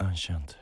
Unkänd.